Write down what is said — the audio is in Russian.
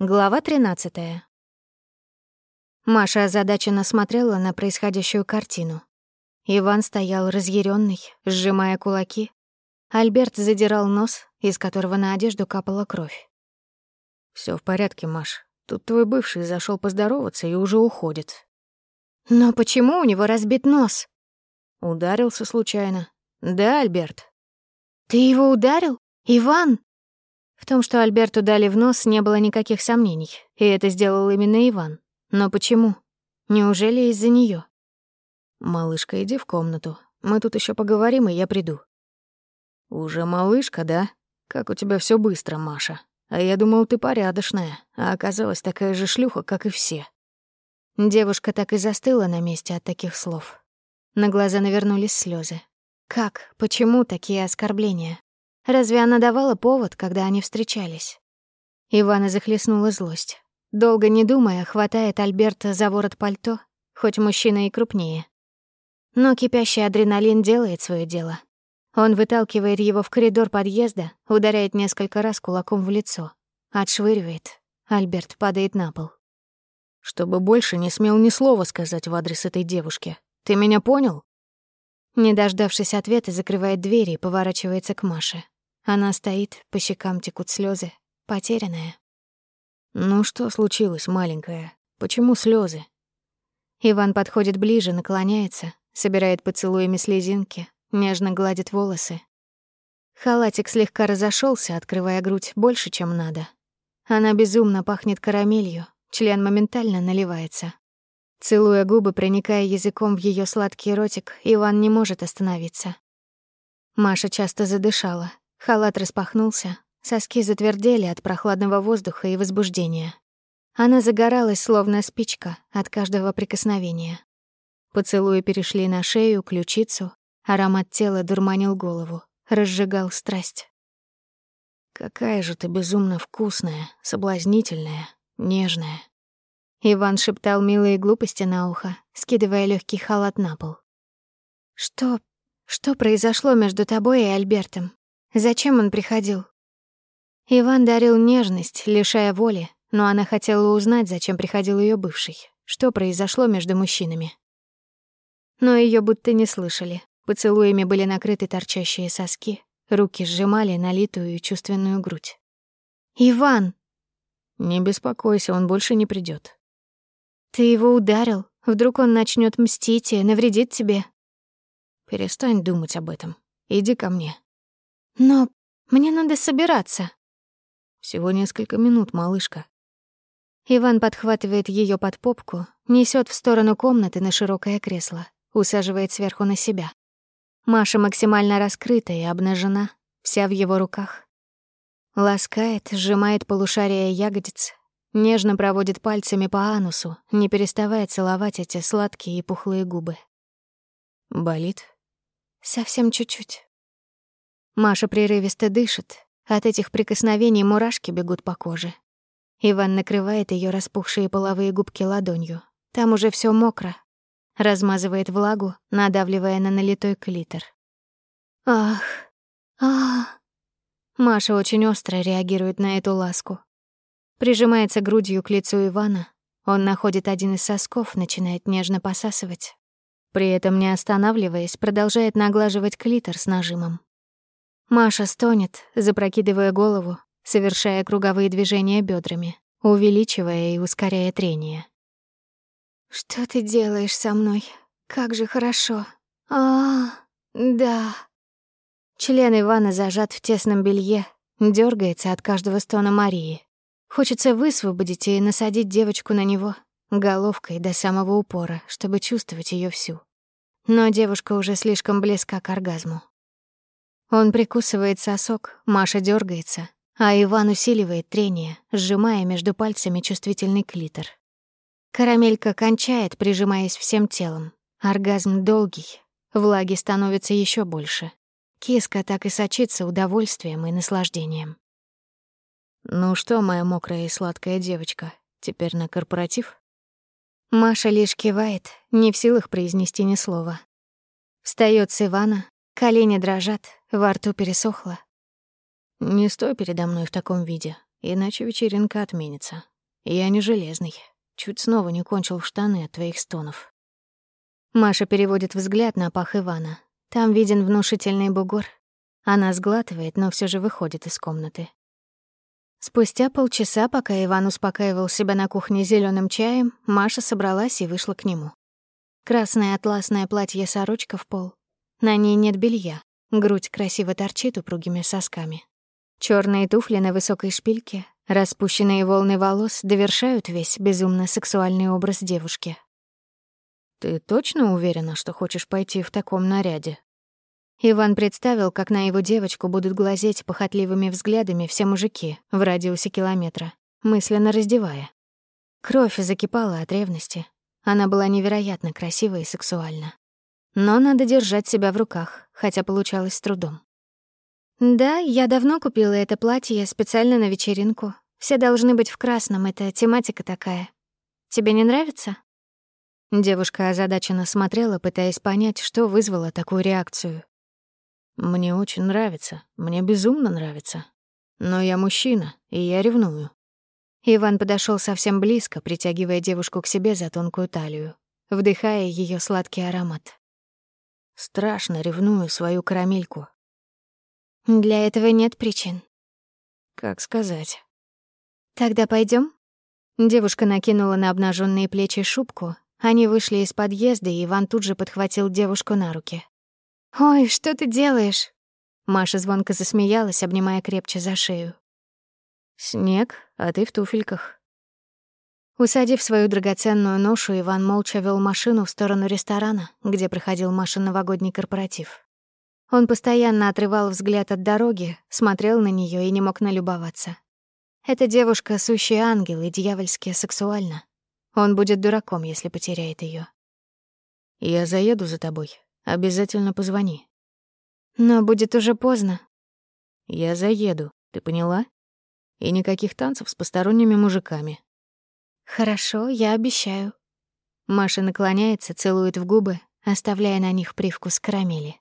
Глава 13. Маша озадаченно смотрела на происходящую картину. Иван стоял разъяренный, сжимая кулаки. Альберт задирал нос, из которого на одежду капала кровь. Все в порядке, Маш. Тут твой бывший зашел поздороваться и уже уходит. Но почему у него разбит нос? Ударился случайно. Да, Альберт. Ты его ударил? Иван? В том, что Альберту дали в нос, не было никаких сомнений, и это сделал именно Иван. Но почему? Неужели из-за неё? «Малышка, иди в комнату. Мы тут ещё поговорим, и я приду». «Уже малышка, да? Как у тебя всё быстро, Маша. А я думал, ты порядочная, а оказалась такая же шлюха, как и все». Девушка так и застыла на месте от таких слов. На глаза навернулись слёзы. Как? Почему такие оскорбления? Разве она давала повод, когда они встречались? Ивана захлестнула злость. Долго не думая, хватает Альберта за ворот пальто, хоть мужчина и крупнее. Но кипящий адреналин делает свое дело. Он выталкивает его в коридор подъезда, ударяет несколько раз кулаком в лицо. Отшвыривает. Альберт падает на пол. «Чтобы больше не смел ни слова сказать в адрес этой девушки. Ты меня понял?» Не дождавшись ответа, закрывает дверь и поворачивается к Маше. Она стоит, по щекам текут слезы, потерянная. «Ну что случилось, маленькая? Почему слезы? Иван подходит ближе, наклоняется, собирает поцелуями слезинки, нежно гладит волосы. Халатик слегка разошелся, открывая грудь больше, чем надо. Она безумно пахнет карамелью, член моментально наливается. Целуя губы, проникая языком в ее сладкий ротик, Иван не может остановиться. Маша часто задышала, Халат распахнулся, соски затвердели от прохладного воздуха и возбуждения. Она загоралась, словно спичка, от каждого прикосновения. Поцелуи перешли на шею, ключицу, аромат тела дурманил голову, разжигал страсть. «Какая же ты безумно вкусная, соблазнительная, нежная!» Иван шептал милые глупости на ухо, скидывая легкий халат на пол. «Что... что произошло между тобой и Альбертом? Зачем он приходил? Иван дарил нежность, лишая воли, но она хотела узнать, зачем приходил ее бывший, что произошло между мужчинами. Но ее будто не слышали. Поцелуями были накрыты торчащие соски, руки сжимали налитую чувственную грудь. «Иван!» «Не беспокойся, он больше не придет. «Ты его ударил. Вдруг он начнет мстить и навредит тебе?» «Перестань думать об этом. Иди ко мне». Но мне надо собираться. Всего несколько минут, малышка. Иван подхватывает ее под попку, несет в сторону комнаты на широкое кресло, усаживает сверху на себя. Маша максимально раскрыта и обнажена, вся в его руках. Ласкает, сжимает полушария ягодиц, нежно проводит пальцами по анусу, не переставая целовать эти сладкие и пухлые губы. Болит? Совсем чуть-чуть. Маша прерывисто дышит. От этих прикосновений мурашки бегут по коже. Иван накрывает ее распухшие половые губки ладонью. Там уже все мокро. Размазывает влагу, надавливая на налитой клитор. Ах, ах. Маша очень остро реагирует на эту ласку. Прижимается грудью к лицу Ивана. Он находит один из сосков, начинает нежно посасывать. При этом, не останавливаясь, продолжает наглаживать клитор с нажимом. Маша стонет, запрокидывая голову, совершая круговые движения бедрами, увеличивая и ускоряя трение. «Что ты делаешь со мной? Как же хорошо! а, да!» Член Ивана зажат в тесном белье, дергается от каждого стона Марии. Хочется высвободить и насадить девочку на него головкой до самого упора, чтобы чувствовать ее всю. Но девушка уже слишком близка к оргазму. Он прикусывает сосок, Маша дергается, а Иван усиливает трение, сжимая между пальцами чувствительный клитор. Карамелька кончает, прижимаясь всем телом. Оргазм долгий, влаги становится еще больше. Киска так и сочится удовольствием и наслаждением. «Ну что, моя мокрая и сладкая девочка, теперь на корпоратив?» Маша лишь кивает, не в силах произнести ни слова. Встаёт с Ивана, Колени дрожат, во рту пересохло. «Не стой передо мной в таком виде. иначе вечеринка отменится. Я не железный. Чуть снова не кончил в штаны от твоих стонов. Маша переводит взгляд на пах Ивана. Там виден внушительный бугор. Она сглатывает, но все же выходит из комнаты. Спустя полчаса, пока Иван успокаивал себя на кухне зеленым чаем, Маша собралась и вышла к нему. Красное атласное платье-сорочка в пол. На ней нет белья. Грудь красиво торчит упругими сосками. Черные туфли на высокой шпильке, распущенные волны волос довершают весь безумно сексуальный образ девушки. «Ты точно уверена, что хочешь пойти в таком наряде?» Иван представил, как на его девочку будут глазеть похотливыми взглядами все мужики в радиусе километра, мысленно раздевая. Кровь закипала от ревности. Она была невероятно красива и сексуальна. Но надо держать себя в руках, хотя получалось с трудом. «Да, я давно купила это платье специально на вечеринку. Все должны быть в красном, это тематика такая. Тебе не нравится?» Девушка озадаченно смотрела, пытаясь понять, что вызвало такую реакцию. «Мне очень нравится, мне безумно нравится. Но я мужчина, и я ревную». Иван подошел совсем близко, притягивая девушку к себе за тонкую талию, вдыхая ее сладкий аромат. «Страшно ревную свою карамельку». «Для этого нет причин». «Как сказать?» «Тогда пойдем. Девушка накинула на обнаженные плечи шубку, они вышли из подъезда, и Иван тут же подхватил девушку на руки. «Ой, что ты делаешь?» Маша звонко засмеялась, обнимая крепче за шею. «Снег, а ты в туфельках». Усадив свою драгоценную ношу, Иван молча вел машину в сторону ресторана, где проходил Машин новогодний корпоратив. Он постоянно отрывал взгляд от дороги, смотрел на нее и не мог налюбоваться. Эта девушка — сущий ангел и дьявольски сексуальна. Он будет дураком, если потеряет ее. Я заеду за тобой. Обязательно позвони. Но будет уже поздно. Я заеду, ты поняла? И никаких танцев с посторонними мужиками. Хорошо, я обещаю. Маша наклоняется, целует в губы, оставляя на них привкус карамели.